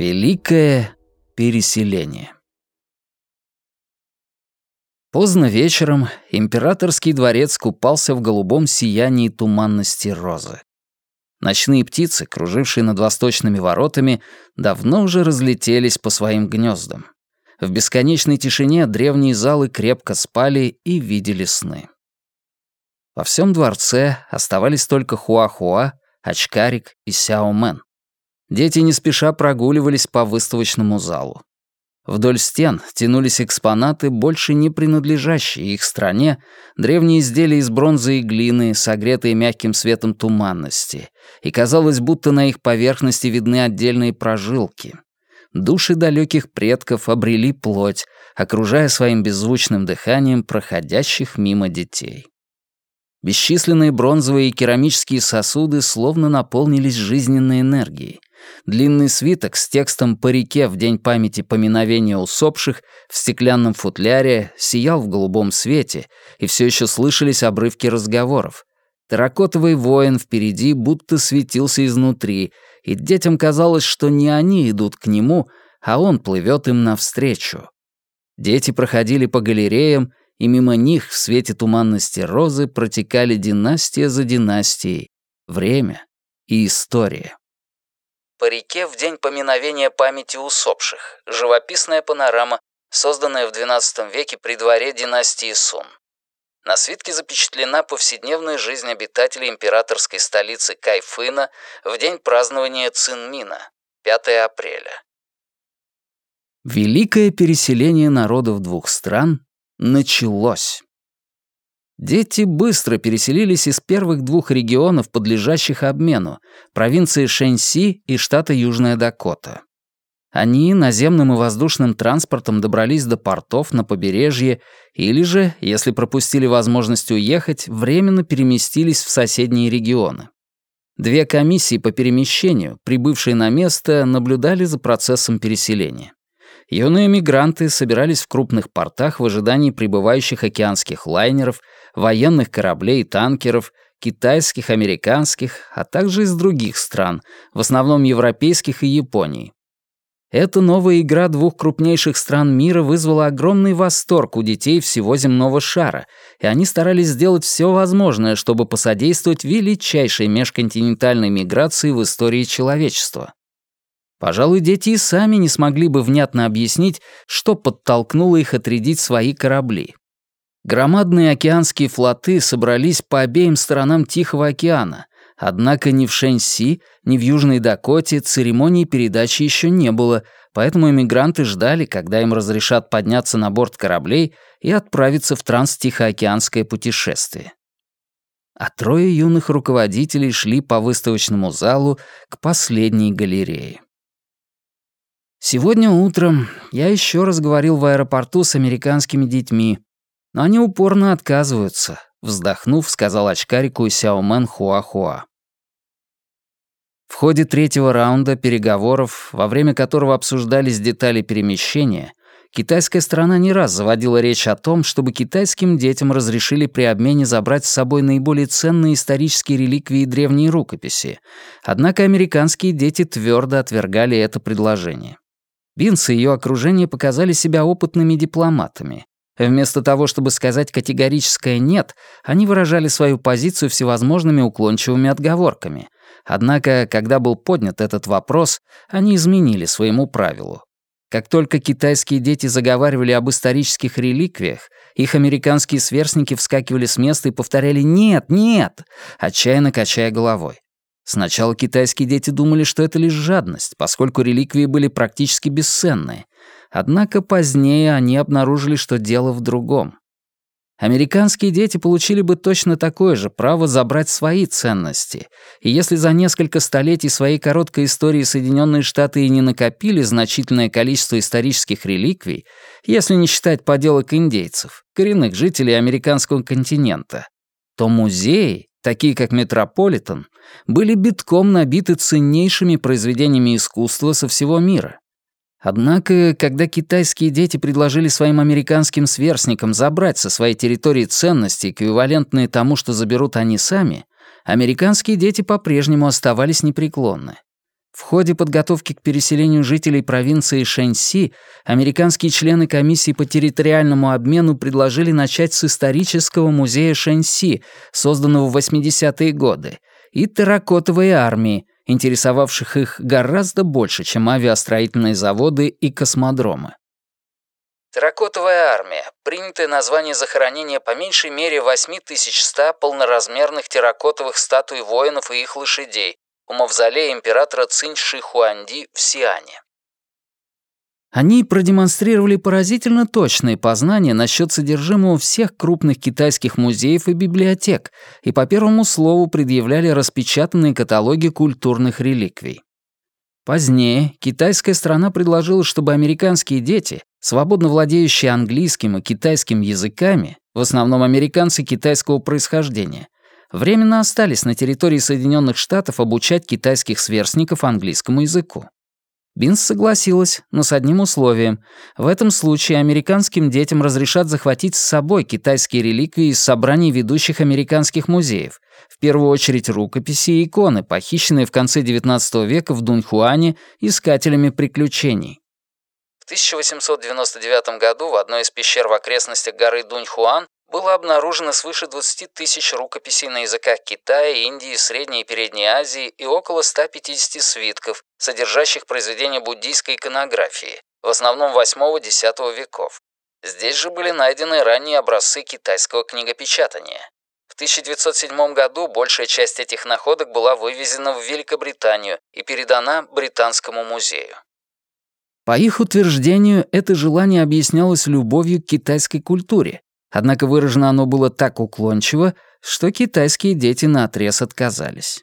Великое переселение. Поздно вечером императорский дворец купался в голубом сиянии туманности розы. Ночные птицы, кружившие над восточными воротами, давно уже разлетелись по своим гнездам. В бесконечной тишине древние залы крепко спали и видели сны. Во всем дворце оставались только Хуахуа, Очкарик и Сяомен. Дети не спеша прогуливались по выставочному залу. Вдоль стен тянулись экспонаты, больше не принадлежащие их стране, древние изделия из бронзы и глины, согретые мягким светом туманности, и казалось, будто на их поверхности видны отдельные прожилки. Души далеких предков обрели плоть, окружая своим беззвучным дыханием проходящих мимо детей. Бесчисленные бронзовые и керамические сосуды словно наполнились жизненной энергией — Длинный свиток с текстом «По реке в день памяти поминовения усопших» в стеклянном футляре сиял в голубом свете, и все еще слышались обрывки разговоров. Терракотовый воин впереди будто светился изнутри, и детям казалось, что не они идут к нему, а он плывет им навстречу. Дети проходили по галереям, и мимо них в свете туманности розы протекали династия за династией, время и история. По реке в день поминовения памяти усопших. Живописная панорама, созданная в XII веке при дворе династии Сун. На свитке запечатлена повседневная жизнь обитателей императорской столицы Кайфына в день празднования Цинмина, 5 апреля. Великое переселение народов двух стран началось. Дети быстро переселились из первых двух регионов, подлежащих обмену, провинции Шэньси и штата Южная Дакота. Они наземным и воздушным транспортом добрались до портов на побережье или же, если пропустили возможность уехать, временно переместились в соседние регионы. Две комиссии по перемещению, прибывшие на место, наблюдали за процессом переселения. Юные мигранты собирались в крупных портах в ожидании прибывающих океанских лайнеров, военных кораблей и танкеров, китайских, американских, а также из других стран, в основном европейских и Японии. Эта новая игра двух крупнейших стран мира вызвала огромный восторг у детей всего земного шара, и они старались сделать все возможное, чтобы посодействовать величайшей межконтинентальной миграции в истории человечества. Пожалуй, дети и сами не смогли бы внятно объяснить, что подтолкнуло их отрядить свои корабли. Громадные океанские флоты собрались по обеим сторонам Тихого океана, однако ни в Шэньси, ни в Южной Дакоте церемонии передачи еще не было, поэтому эмигранты ждали, когда им разрешат подняться на борт кораблей и отправиться в транс-тихоокеанское путешествие. А трое юных руководителей шли по выставочному залу к последней галерее. Сегодня утром я еще раз говорил в аэропорту с американскими детьми, но они упорно отказываются, вздохнув, сказал очкарику Сяомен Хуахуа. В ходе третьего раунда переговоров, во время которого обсуждались детали перемещения, китайская сторона не раз заводила речь о том, чтобы китайским детям разрешили при обмене забрать с собой наиболее ценные исторические реликвии и древние рукописи, однако американские дети твердо отвергали это предложение. Винс и ее окружение показали себя опытными дипломатами. Вместо того, чтобы сказать категорическое «нет», они выражали свою позицию всевозможными уклончивыми отговорками. Однако, когда был поднят этот вопрос, они изменили своему правилу. Как только китайские дети заговаривали об исторических реликвиях, их американские сверстники вскакивали с места и повторяли «нет, нет», отчаянно качая головой. Сначала китайские дети думали, что это лишь жадность, поскольку реликвии были практически бесценные. Однако позднее они обнаружили, что дело в другом. Американские дети получили бы точно такое же право забрать свои ценности. И если за несколько столетий своей короткой истории Соединенные Штаты и не накопили значительное количество исторических реликвий, если не считать поделок индейцев, коренных жителей американского континента, то музеи такие как «Метрополитен», были битком набиты ценнейшими произведениями искусства со всего мира. Однако, когда китайские дети предложили своим американским сверстникам забрать со своей территории ценности, эквивалентные тому, что заберут они сами, американские дети по-прежнему оставались непреклонны. В ходе подготовки к переселению жителей провинции Шэньси американские члены комиссии по территориальному обмену предложили начать с исторического музея Шэньси, созданного в 80-е годы, и терракотовой армии, интересовавших их гораздо больше, чем авиастроительные заводы и космодромы. Терракотовая армия — принятое название захоронения по меньшей мере 8100 полноразмерных терракотовых статуй воинов и их лошадей у мавзолея императора Цинь Ши Хуанди в Сиане. Они продемонстрировали поразительно точные познания насчет содержимого всех крупных китайских музеев и библиотек и по первому слову предъявляли распечатанные каталоги культурных реликвий. Позднее китайская страна предложила, чтобы американские дети, свободно владеющие английским и китайским языками, в основном американцы китайского происхождения, временно остались на территории Соединенных Штатов обучать китайских сверстников английскому языку. Бинс согласилась, но с одним условием. В этом случае американским детям разрешат захватить с собой китайские реликвии из собраний ведущих американских музеев, в первую очередь рукописи и иконы, похищенные в конце XIX века в Дуньхуане искателями приключений. В 1899 году в одной из пещер в окрестностях горы Дуньхуан было обнаружено свыше 20 тысяч рукописей на языках Китая, Индии, Средней и Передней Азии и около 150 свитков, содержащих произведения буддийской иконографии, в основном 8-10 веков. Здесь же были найдены ранние образцы китайского книгопечатания. В 1907 году большая часть этих находок была вывезена в Великобританию и передана Британскому музею. По их утверждению, это желание объяснялось любовью к китайской культуре, Однако выражено оно было так уклончиво, что китайские дети наотрез отказались.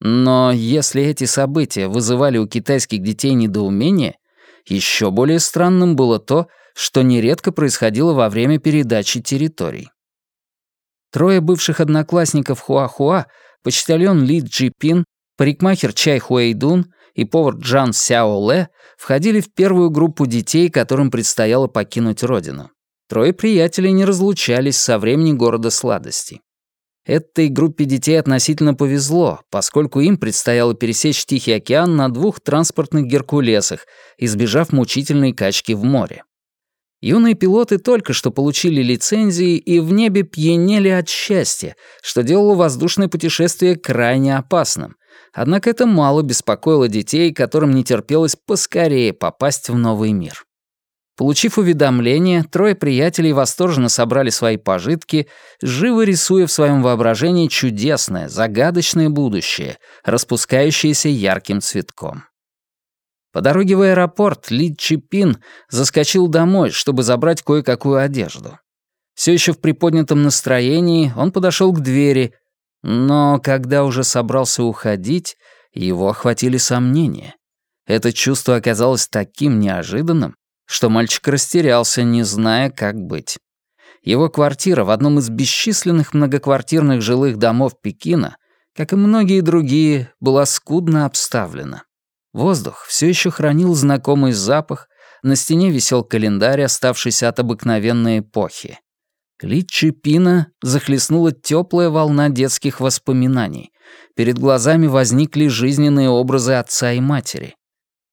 Но если эти события вызывали у китайских детей недоумение, еще более странным было то, что нередко происходило во время передачи территорий. Трое бывших одноклассников Хуахуа, почтальон Ли Джипин, парикмахер Чай Хуэйдун и повар Джан Сяо Ле входили в первую группу детей, которым предстояло покинуть родину. Трое приятелей не разлучались со времени города сладостей. Этой группе детей относительно повезло, поскольку им предстояло пересечь Тихий океан на двух транспортных «Геркулесах», избежав мучительной качки в море. Юные пилоты только что получили лицензии и в небе пьянели от счастья, что делало воздушное путешествие крайне опасным. Однако это мало беспокоило детей, которым не терпелось поскорее попасть в новый мир. Получив уведомление, трое приятелей восторженно собрали свои пожитки, живо рисуя в своем воображении чудесное, загадочное будущее, распускающееся ярким цветком. По дороге в аэропорт Ли Чипин заскочил домой, чтобы забрать кое-какую одежду. Все еще в приподнятом настроении он подошел к двери, но когда уже собрался уходить, его охватили сомнения. Это чувство оказалось таким неожиданным, что мальчик растерялся, не зная, как быть. Его квартира в одном из бесчисленных многоквартирных жилых домов Пекина, как и многие другие, была скудно обставлена. Воздух все еще хранил знакомый запах, на стене висел календарь, оставшийся от обыкновенной эпохи. Личи Пина захлестнула теплая волна детских воспоминаний. Перед глазами возникли жизненные образы отца и матери.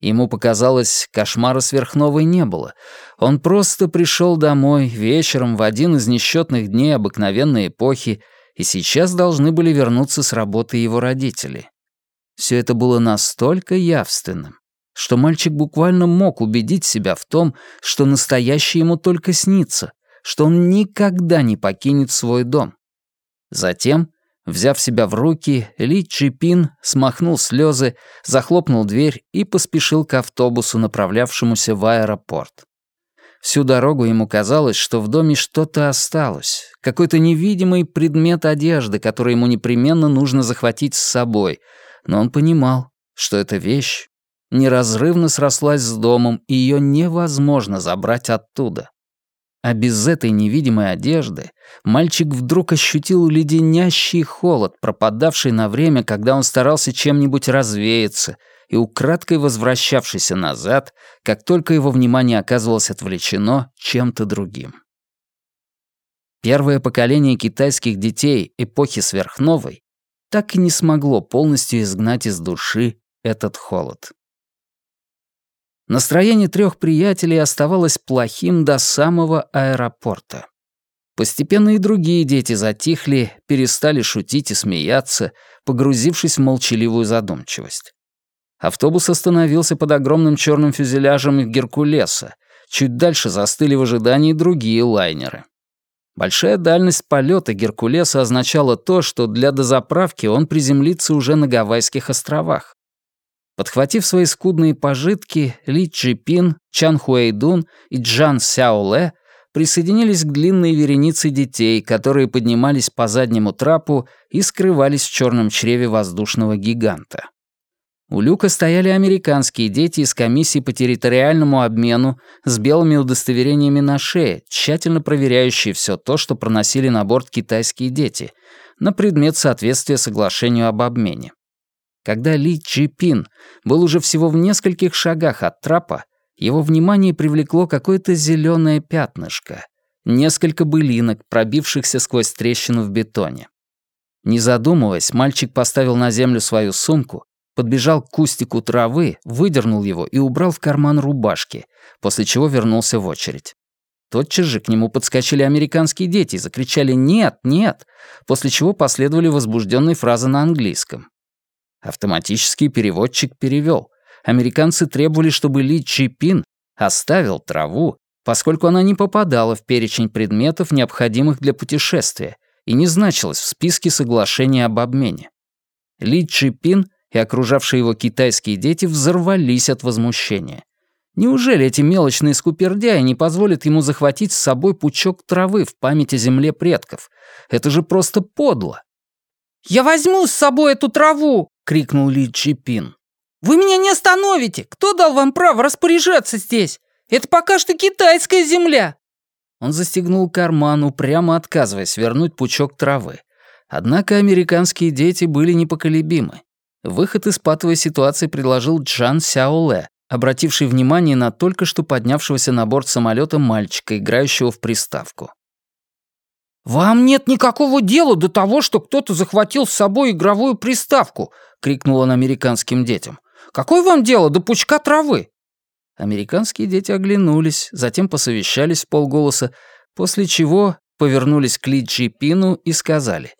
Ему показалось, кошмара сверхновой не было. Он просто пришел домой вечером в один из несчетных дней обыкновенной эпохи, и сейчас должны были вернуться с работы его родители. Все это было настолько явственным, что мальчик буквально мог убедить себя в том, что настоящее ему только снится, что он никогда не покинет свой дом. Затем Взяв себя в руки, Ли Чипин смахнул слезы, захлопнул дверь и поспешил к автобусу, направлявшемуся в аэропорт. Всю дорогу ему казалось, что в доме что-то осталось, какой-то невидимый предмет одежды, который ему непременно нужно захватить с собой, но он понимал, что эта вещь неразрывно срослась с домом, и ее невозможно забрать оттуда. А без этой невидимой одежды мальчик вдруг ощутил леденящий холод, пропадавший на время, когда он старался чем-нибудь развеяться и украдкой возвращавшийся назад, как только его внимание оказывалось отвлечено чем-то другим. Первое поколение китайских детей эпохи сверхновой так и не смогло полностью изгнать из души этот холод. Настроение трех приятелей оставалось плохим до самого аэропорта. Постепенно и другие дети затихли, перестали шутить и смеяться, погрузившись в молчаливую задумчивость. Автобус остановился под огромным черным фюзеляжем Геркулеса. Чуть дальше застыли в ожидании другие лайнеры. Большая дальность полета Геркулеса означала то, что для дозаправки он приземлится уже на Гавайских островах. Подхватив свои скудные пожитки, Ли Чжипин, Чан Хуэйдун и Джан Сяоле присоединились к длинной веренице детей, которые поднимались по заднему трапу и скрывались в черном чреве воздушного гиганта. У люка стояли американские дети из комиссии по территориальному обмену с белыми удостоверениями на шее, тщательно проверяющие все то, что проносили на борт китайские дети, на предмет соответствия соглашению об обмене. Когда Ли Чи Пин был уже всего в нескольких шагах от трапа, его внимание привлекло какое-то зеленое пятнышко, несколько былинок, пробившихся сквозь трещину в бетоне. Не задумываясь, мальчик поставил на землю свою сумку подбежал к кустику травы, выдернул его и убрал в карман рубашки, после чего вернулся в очередь. Тотчас же к нему подскочили американские дети и закричали «Нет, нет!», после чего последовали возбужденные фразы на английском. Автоматический переводчик перевел. Американцы требовали, чтобы Ли Чипин оставил траву, поскольку она не попадала в перечень предметов, необходимых для путешествия, и не значилась в списке соглашения об обмене. Ли Чипин и окружавшие его китайские дети взорвались от возмущения. Неужели эти мелочные скупердяи не позволят ему захватить с собой пучок травы в память о земле предков? Это же просто подло. «Я возьму с собой эту траву!» — крикнул Ли Чипин. «Вы меня не остановите! Кто дал вам право распоряжаться здесь? Это пока что китайская земля!» Он застегнул карман, упрямо отказываясь вернуть пучок травы. Однако американские дети были непоколебимы. Выход из патовой ситуации предложил Джан Сяоле, обративший внимание на только что поднявшегося на борт самолета мальчика, играющего в приставку. «Вам нет никакого дела до того, что кто-то захватил с собой игровую приставку!» — крикнул он американским детям. «Какое вам дело до пучка травы?» Американские дети оглянулись, затем посовещались в полголоса, после чего повернулись к Ли Пину и сказали.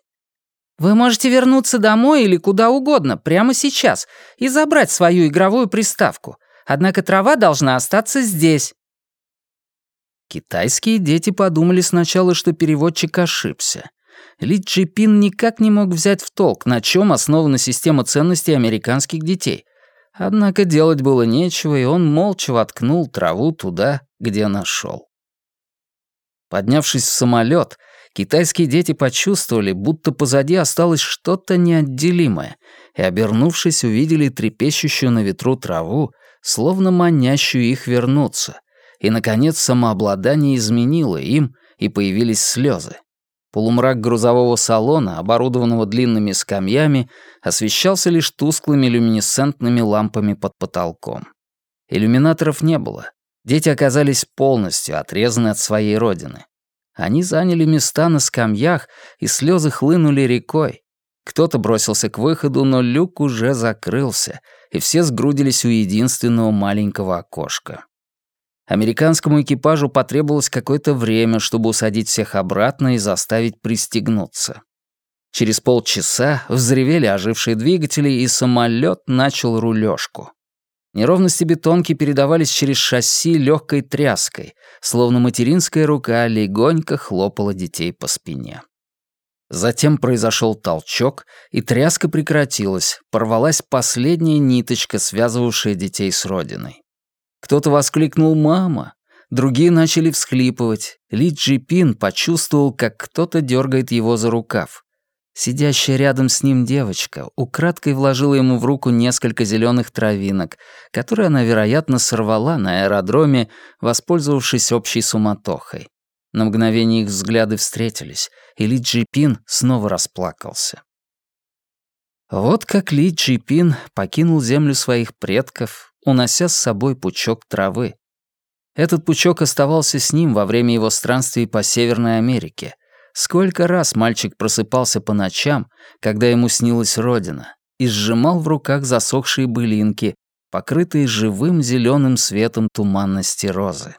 Вы можете вернуться домой или куда угодно, прямо сейчас, и забрать свою игровую приставку. Однако трава должна остаться здесь». Китайские дети подумали сначала, что переводчик ошибся. Ли Джипин никак не мог взять в толк, на чем основана система ценностей американских детей. Однако делать было нечего, и он молча воткнул траву туда, где нашел. Поднявшись в самолет, Китайские дети почувствовали, будто позади осталось что-то неотделимое, и, обернувшись, увидели трепещущую на ветру траву, словно манящую их вернуться. И, наконец, самообладание изменило им, и появились слезы. Полумрак грузового салона, оборудованного длинными скамьями, освещался лишь тусклыми люминесцентными лампами под потолком. Иллюминаторов не было. Дети оказались полностью отрезаны от своей родины. Они заняли места на скамьях, и слезы хлынули рекой. Кто-то бросился к выходу, но люк уже закрылся, и все сгрудились у единственного маленького окошка. Американскому экипажу потребовалось какое-то время, чтобы усадить всех обратно и заставить пристегнуться. Через полчаса взревели ожившие двигатели, и самолет начал рулежку. Неровности бетонки передавались через шасси легкой тряской, словно материнская рука легонько хлопала детей по спине. Затем произошел толчок, и тряска прекратилась, порвалась последняя ниточка, связывавшая детей с родиной. Кто-то воскликнул «мама», другие начали всхлипывать. Ли Джипин почувствовал, как кто-то дергает его за рукав. Сидящая рядом с ним девочка украдкой вложила ему в руку несколько зеленых травинок, которые она, вероятно, сорвала на аэродроме, воспользовавшись общей суматохой. На мгновение их взгляды встретились, и Ли Джипин снова расплакался. Вот как Ли Джипин покинул землю своих предков, унося с собой пучок травы. Этот пучок оставался с ним во время его странствий по Северной Америке — Сколько раз мальчик просыпался по ночам, когда ему снилась родина, и сжимал в руках засохшие былинки, покрытые живым зеленым светом туманности розы.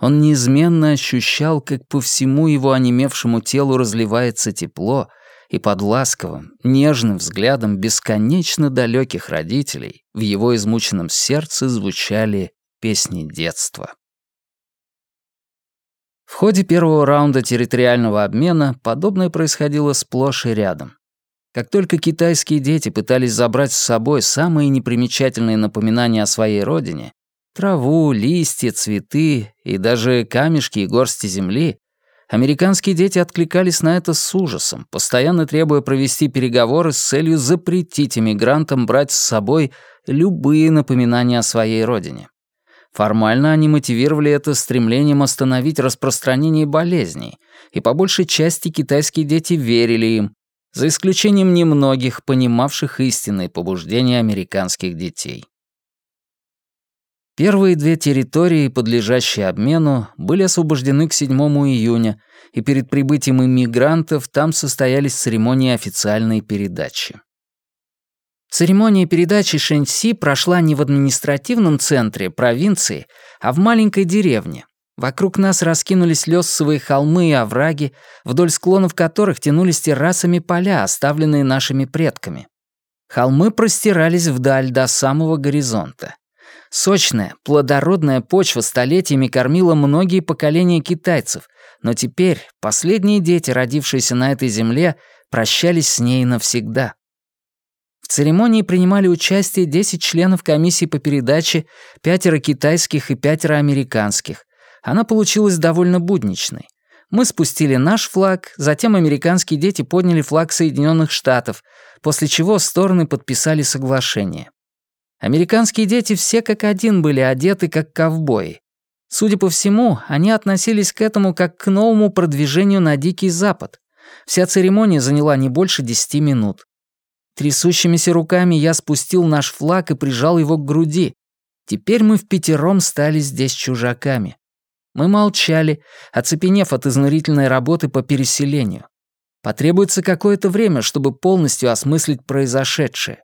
Он неизменно ощущал, как по всему его онемевшему телу разливается тепло, и под ласковым, нежным взглядом бесконечно далеких родителей в его измученном сердце звучали песни детства. В ходе первого раунда территориального обмена подобное происходило сплошь и рядом. Как только китайские дети пытались забрать с собой самые непримечательные напоминания о своей родине, траву, листья, цветы и даже камешки и горсти земли, американские дети откликались на это с ужасом, постоянно требуя провести переговоры с целью запретить иммигрантам брать с собой любые напоминания о своей родине. Формально они мотивировали это стремлением остановить распространение болезней, и по большей части китайские дети верили им, за исключением немногих, понимавших истинные побуждения американских детей. Первые две территории, подлежащие обмену, были освобождены к 7 июня, и перед прибытием иммигрантов там состоялись церемонии официальной передачи. Церемония передачи Шэньси прошла не в административном центре провинции, а в маленькой деревне. Вокруг нас раскинулись лёсовые холмы и овраги, вдоль склонов которых тянулись террасами поля, оставленные нашими предками. Холмы простирались вдаль до самого горизонта. Сочная, плодородная почва столетиями кормила многие поколения китайцев, но теперь последние дети, родившиеся на этой земле, прощались с ней навсегда. В церемонии принимали участие 10 членов комиссии по передаче, пятеро китайских и пятеро американских. Она получилась довольно будничной. Мы спустили наш флаг, затем американские дети подняли флаг Соединенных Штатов, после чего стороны подписали соглашение. Американские дети все как один были одеты как ковбои. Судя по всему, они относились к этому как к новому продвижению на Дикий Запад. Вся церемония заняла не больше десяти минут. Трясущимися руками я спустил наш флаг и прижал его к груди. Теперь мы в пятером стали здесь чужаками. Мы молчали, оцепенев от изнурительной работы по переселению. Потребуется какое-то время, чтобы полностью осмыслить произошедшее.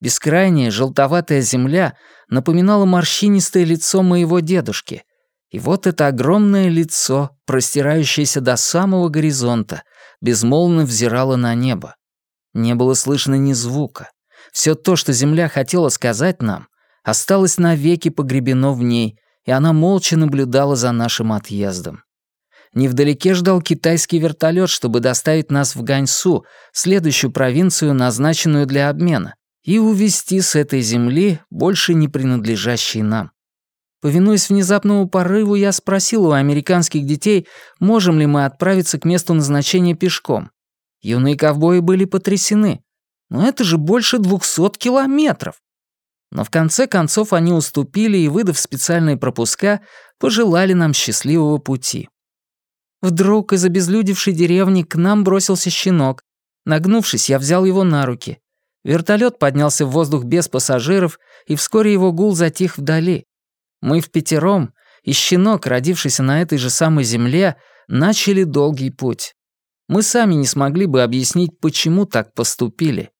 Бескрайняя желтоватая земля напоминала морщинистое лицо моего дедушки. И вот это огромное лицо, простирающееся до самого горизонта, безмолвно взирало на небо. Не было слышно ни звука. Все то, что земля хотела сказать нам, осталось навеки погребено в ней, и она молча наблюдала за нашим отъездом. Невдалеке ждал китайский вертолет, чтобы доставить нас в Ганьсу, следующую провинцию, назначенную для обмена и увести с этой земли, больше не принадлежащей нам. Повинуясь внезапному порыву, я спросил у американских детей, можем ли мы отправиться к месту назначения пешком. Юные ковбои были потрясены. Но это же больше двухсот километров. Но в конце концов они уступили и, выдав специальные пропуска, пожелали нам счастливого пути. Вдруг из обезлюдевшей деревни к нам бросился щенок. Нагнувшись, я взял его на руки. Вертолет поднялся в воздух без пассажиров, и вскоре его гул затих вдали. Мы в пятером, и щенок, родившийся на этой же самой земле, начали долгий путь. Мы сами не смогли бы объяснить, почему так поступили.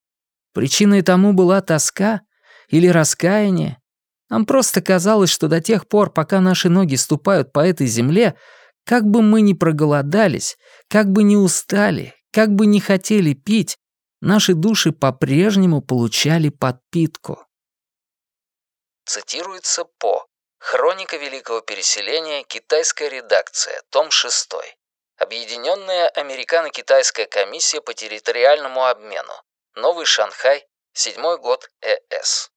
Причиной тому была тоска или раскаяние. Нам просто казалось, что до тех пор, пока наши ноги ступают по этой земле, как бы мы ни проголодались, как бы ни устали, как бы не хотели пить, наши души по-прежнему получали подпитку. Цитируется по «Хроника Великого Переселения. Китайская редакция. Том 6. Объединенная Американо-Китайская комиссия по территориальному обмену. Новый Шанхай. Седьмой год ЭС».